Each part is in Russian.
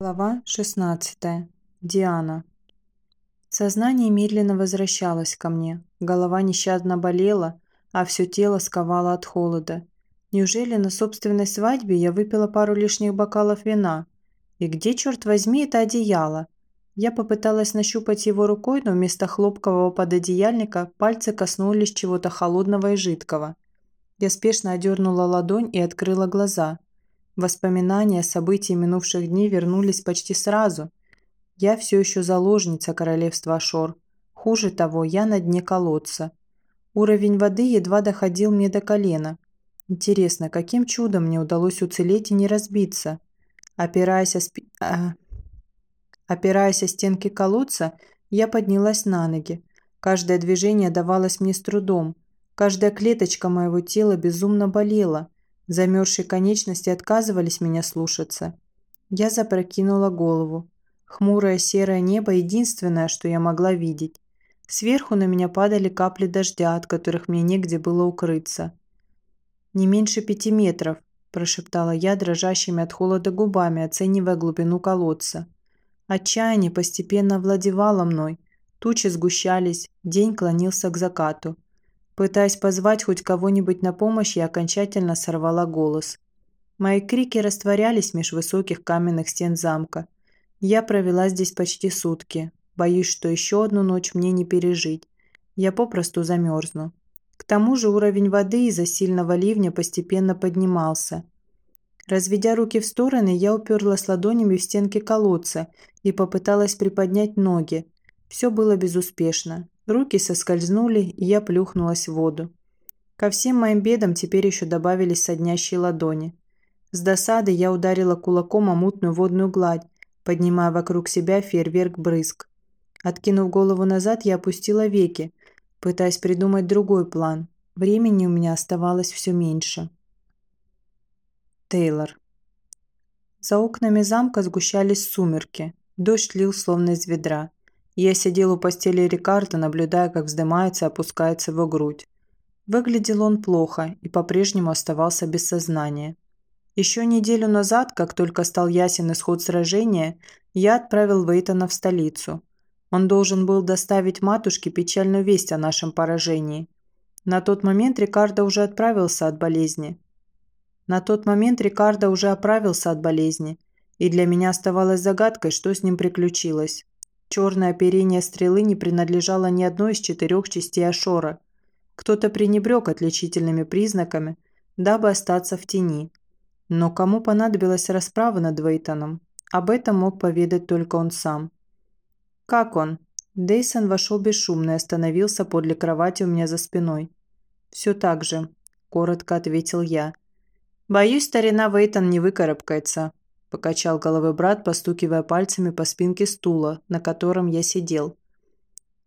Глава 16. Диана. Сознание медленно возвращалось ко мне. Голова нещадно болела, а все тело сковало от холода. Неужели на собственной свадьбе я выпила пару лишних бокалов вина? И где, черт возьми, это одеяло? Я попыталась нащупать его рукой, но вместо хлопкового пододеяльника пальцы коснулись чего-то холодного и жидкого. Я спешно одернула ладонь и открыла глаза – Воспоминания событий минувших дней вернулись почти сразу. Я все еще заложница королевства Ашор. Хуже того, я на дне колодца. Уровень воды едва доходил мне до колена. Интересно, каким чудом мне удалось уцелеть и не разбиться? Опираясь о, спи... а... Опираясь о стенки колодца, я поднялась на ноги. Каждое движение давалось мне с трудом. Каждая клеточка моего тела безумно болела – Замерзшие конечности отказывались меня слушаться. Я запрокинула голову. Хмурое серое небо – единственное, что я могла видеть. Сверху на меня падали капли дождя, от которых мне негде было укрыться. «Не меньше пяти метров», – прошептала я дрожащими от холода губами, оценивая глубину колодца. Отчаяние постепенно овладевало мной. Тучи сгущались, день клонился к закату. Пытаясь позвать хоть кого-нибудь на помощь, я окончательно сорвала голос. Мои крики растворялись меж высоких каменных стен замка. Я провела здесь почти сутки. Боюсь, что еще одну ночь мне не пережить. Я попросту замерзну. К тому же уровень воды из-за сильного ливня постепенно поднимался. Разведя руки в стороны, я уперлась ладонями в стенки колодца и попыталась приподнять ноги. Все было безуспешно. Руки соскользнули, и я плюхнулась в воду. Ко всем моим бедам теперь еще добавились соднящие ладони. С досады я ударила кулаком о мутную водную гладь, поднимая вокруг себя фейерверк брызг. Откинув голову назад, я опустила веки, пытаясь придумать другой план. Времени у меня оставалось все меньше. Тейлор. За окнами замка сгущались сумерки. Дождь лил словно из ведра. Я сидел у постели Рикардо, наблюдая, как вздымается и опускается его грудь. Выглядел он плохо и по-прежнему оставался без сознания. Еще неделю назад, как только стал ясен исход сражения, я отправил Вейтона в столицу. Он должен был доставить матушке печальную весть о нашем поражении. На тот момент Рикардо уже отправился от болезни. На тот момент Рикардо уже оправился от болезни, и для меня оставалось загадкой, что с ним приключилось. Черное оперение стрелы не принадлежало ни одной из четырех частей Ашора. Кто-то пренебрег отличительными признаками, дабы остаться в тени. Но кому понадобилась расправа над Вейтоном? Об этом мог поведать только он сам. «Как он?» Дейсон вошел бесшумно и остановился подле кровати у меня за спиной. «Все так же», – коротко ответил я. «Боюсь, старина Вейтон не выкарабкается», – покачал головой брат, постукивая пальцами по спинке стула, на котором я сидел.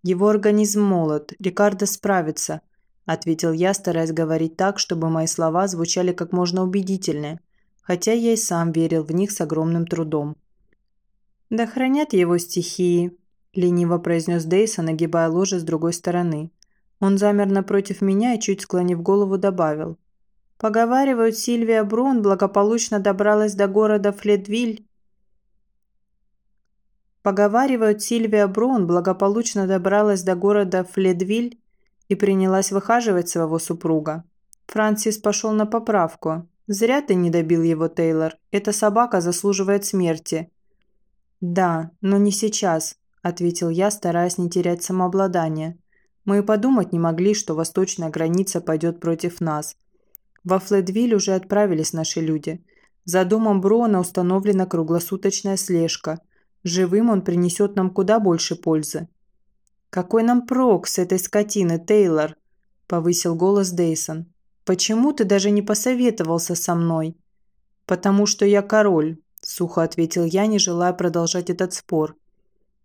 «Его организм молод, Рикардо справится», – ответил я, стараясь говорить так, чтобы мои слова звучали как можно убедительнее, хотя я и сам верил в них с огромным трудом. «Да хранят его стихии», – лениво произнес Дейсон, нагибая ложе с другой стороны. Он замер напротив меня и, чуть склонив голову, добавил. Поговаривают, Сильвия Брун благополучно добралась до города Флетвиль. Поговаривают, Сильвия Брун благополучно добралась до города Фледвиль и принялась выхаживать своего супруга. Франсис пошел на поправку. «Зря ты не добил его, Тейлор. Эта собака заслуживает смерти». «Да, но не сейчас», – ответил я, стараясь не терять самообладание. «Мы и подумать не могли, что восточная граница пойдет против нас. Во Флетвиль уже отправились наши люди. За домом Брона установлена круглосуточная слежка. Живым он принесет нам куда больше пользы. «Какой нам прок с этой скотины, Тейлор?» – повысил голос Дейсон. «Почему ты даже не посоветовался со мной?» «Потому что я король», – сухо ответил я, не желая продолжать этот спор.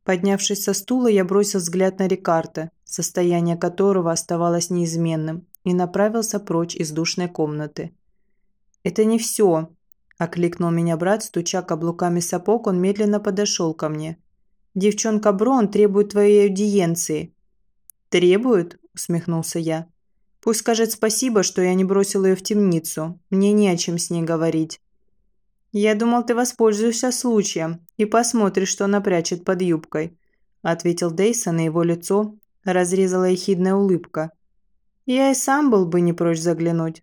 Поднявшись со стула, я бросил взгляд на Рикарта, состояние которого оставалось неизменным, и направился прочь из душной комнаты. «Это не все», – окликнул меня брат, стуча каблуками сапог, он медленно подошел ко мне. «Девчонка Брон требует твоей аудиенции». «Требует?» – усмехнулся я. «Пусть скажет спасибо, что я не бросил ее в темницу. Мне не о чем с ней говорить». «Я думал, ты воспользуешься случаем и посмотришь, что она прячет под юбкой», ответил Дейсон, и его лицо разрезала ехидная улыбка. «Я и сам был бы не прочь заглянуть.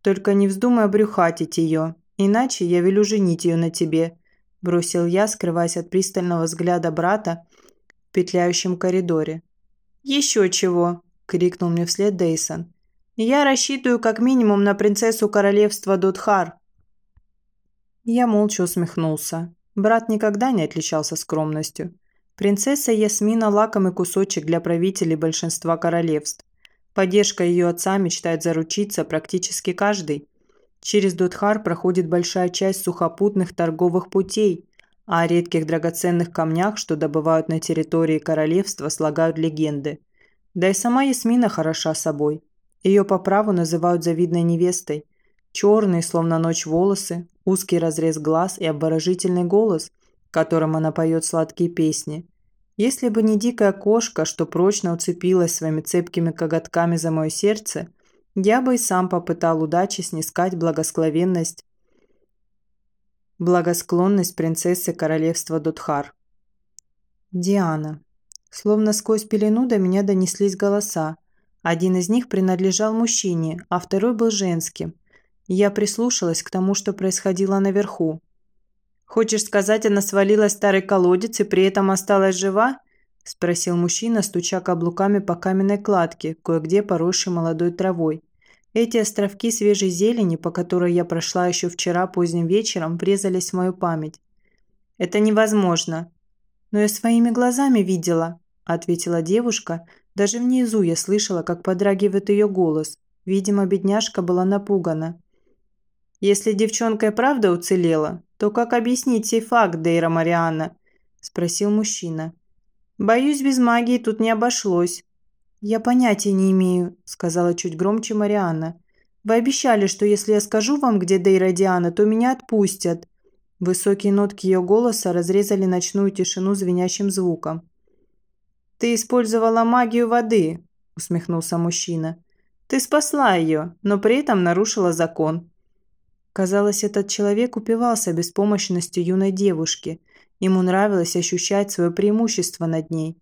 Только не вздумай обрюхатить ее, иначе я велю женить ее на тебе», бросил я, скрываясь от пристального взгляда брата в петляющем коридоре. «Еще чего!» – крикнул мне вслед Дейсон. «Я рассчитываю как минимум на принцессу королевства Дудхар». Я молча усмехнулся. Брат никогда не отличался скромностью. Принцесса Ясмина – лакомый кусочек для правителей большинства королевств. Поддержка ее отца мечтает заручиться практически каждый. Через Дудхар проходит большая часть сухопутных торговых путей, а о редких драгоценных камнях, что добывают на территории королевства, слагают легенды. Да и сама Ясмина хороша собой. Ее по праву называют завидной невестой. Черные, словно ночь, волосы, узкий разрез глаз и обворожительный голос, которым она поет сладкие песни. Если бы не дикая кошка, что прочно уцепилась своими цепкими коготками за мое сердце, я бы и сам попытал удачи снискать благословенность благосклонность принцессы королевства Дудхар. Диана. Словно сквозь пелену до меня донеслись голоса. Один из них принадлежал мужчине, а второй был женским. Я прислушалась к тому, что происходило наверху. «Хочешь сказать, она свалилась в старый колодец и при этом осталась жива?» – спросил мужчина, стуча каблуками по каменной кладке, кое-где поросшей молодой травой. Эти островки свежей зелени, по которой я прошла еще вчера поздним вечером, врезались в мою память. «Это невозможно!» «Но я своими глазами видела», – ответила девушка. Даже внизу я слышала, как подрагивает ее голос. Видимо, бедняжка была напугана. «Если девчонка и правда уцелела, то как объяснить сей факт, Дейра Марианна?» – спросил мужчина. «Боюсь, без магии тут не обошлось. «Я понятия не имею», – сказала чуть громче Марианна. «Вы обещали, что если я скажу вам, где Дейра Диана, то меня отпустят». Высокие нотки ее голоса разрезали ночную тишину звенящим звуком. «Ты использовала магию воды», – усмехнулся мужчина. «Ты спасла ее, но при этом нарушила закон». Казалось, этот человек упивался беспомощностью юной девушки. Ему нравилось ощущать свое преимущество над ней.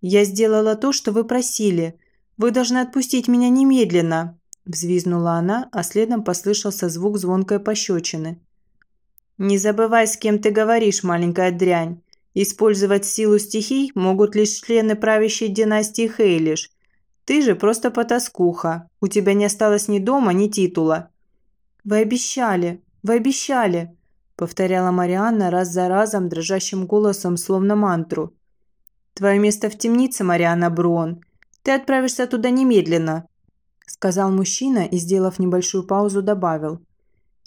«Я сделала то, что вы просили. Вы должны отпустить меня немедленно!» Взвизнула она, а следом послышался звук звонкой пощечины. «Не забывай, с кем ты говоришь, маленькая дрянь. Использовать силу стихий могут лишь члены правящей династии Хейлиш. Ты же просто потаскуха. У тебя не осталось ни дома, ни титула». «Вы обещали! Вы обещали!» повторяла Марианна раз за разом дрожащим голосом, словно мантру. «Твое место в темнице, Мариана Брон. Ты отправишься туда немедленно», – сказал мужчина и, сделав небольшую паузу, добавил.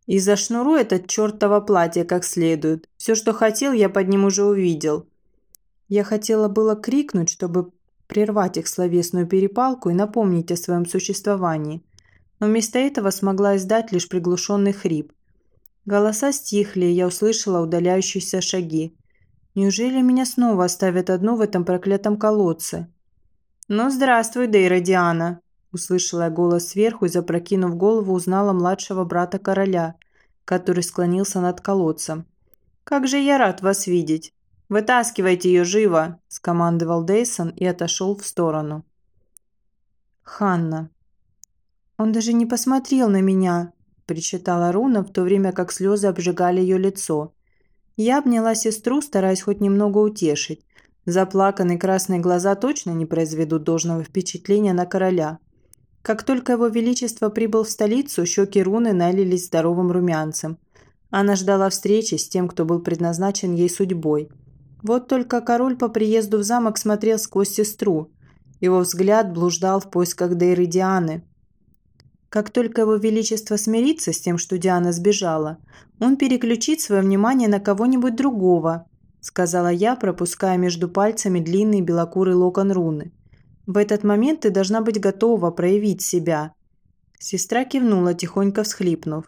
«И зашнуру этот чертово платье как следует. Все, что хотел, я под ним уже увидел». Я хотела было крикнуть, чтобы прервать их словесную перепалку и напомнить о своем существовании, но вместо этого смогла издать лишь приглушенный хрип. Голоса стихли, и я услышала удаляющиеся шаги. Неужели меня снова оставят одну в этом проклятом колодце? «Ну, здравствуй, Дейра Диана!» Услышала я голос сверху и, запрокинув голову, узнала младшего брата короля, который склонился над колодцем. «Как же я рад вас видеть! Вытаскивайте ее живо!» – скомандовал Дейсон и отошел в сторону. Ханна. «Он даже не посмотрел на меня!» – причитала Руна, в то время как слезы обжигали ее лицо. Я обняла сестру, стараясь хоть немного утешить. Заплаканные красные глаза точно не произведут должного впечатления на короля. Как только его величество прибыл в столицу, щеки руны налились здоровым румянцем. Она ждала встречи с тем, кто был предназначен ей судьбой. Вот только король по приезду в замок смотрел сквозь сестру. Его взгляд блуждал в поисках Дейры Дианы, как только его величество смирится с тем, что Диана сбежала, он переключит свое внимание на кого-нибудь другого, сказала я, пропуская между пальцами длинный белокурый локон руны. В этот момент ты должна быть готова проявить себя. Сестра кивнула, тихонько всхлипнув.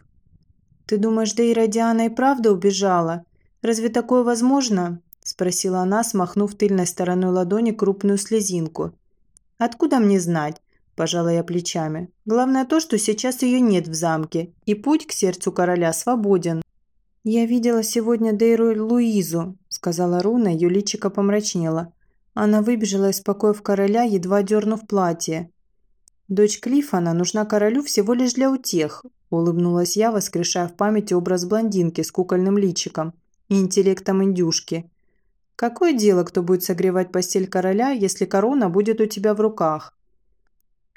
«Ты думаешь, Дейра Диана и правда убежала? Разве такое возможно?» – спросила она, смахнув тыльной стороной ладони крупную слезинку. «Откуда мне знать? – пожала я плечами. «Главное то, что сейчас ее нет в замке, и путь к сердцу короля свободен». «Я видела сегодня Дейру Луизу», – сказала Руна, ее личико помрачнело. Она выбежала из покоев короля, едва дернув платье. «Дочь Клиффана нужна королю всего лишь для утех», – улыбнулась я, воскрешая в памяти образ блондинки с кукольным личиком и интеллектом индюшки. «Какое дело, кто будет согревать постель короля, если корона будет у тебя в руках?»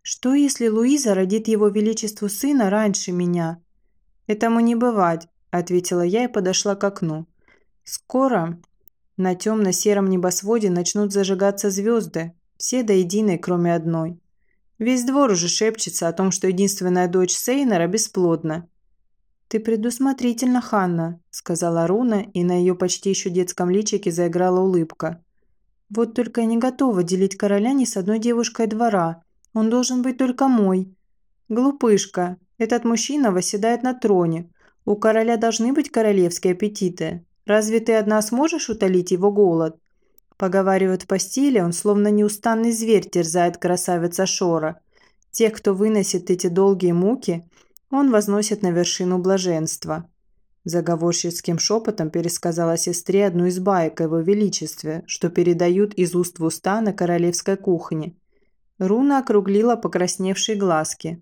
«Что, если Луиза родит его величеству сына раньше меня?» «Этому не бывать», – ответила я и подошла к окну. «Скоро на темно-сером небосводе начнут зажигаться звезды, все до единой, кроме одной. Весь двор уже шепчется о том, что единственная дочь Сейнера бесплодна. «Ты предусмотрительна, Ханна», – сказала Руна, и на ее почти еще детском личике заиграла улыбка. «Вот только я не готова делить короля ни с одной девушкой двора. Он должен быть только мой». «Глупышка, этот мужчина восседает на троне. У короля должны быть королевские аппетиты. Разве ты одна сможешь утолить его голод? Поговаривают в постели, он словно неустанный зверь терзает красавица Шора. Тех, кто выносит эти долгие муки, он возносит на вершину блаженства. Заговорщицким шепотом пересказала сестре одну из баек о его величестве, что передают из уст в уста на королевской кухне. Руна округлила покрасневшие глазки.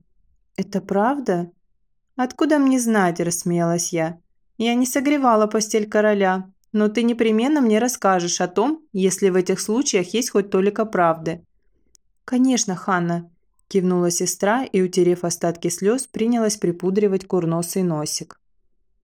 «Это правда?» «Откуда мне знать?» – рассмеялась я. «Я не согревала постель короля, но ты непременно мне расскажешь о том, если в этих случаях есть хоть толика правды». «Конечно, Ханна», – кивнула сестра и, утерев остатки слез, принялась припудривать курносый носик.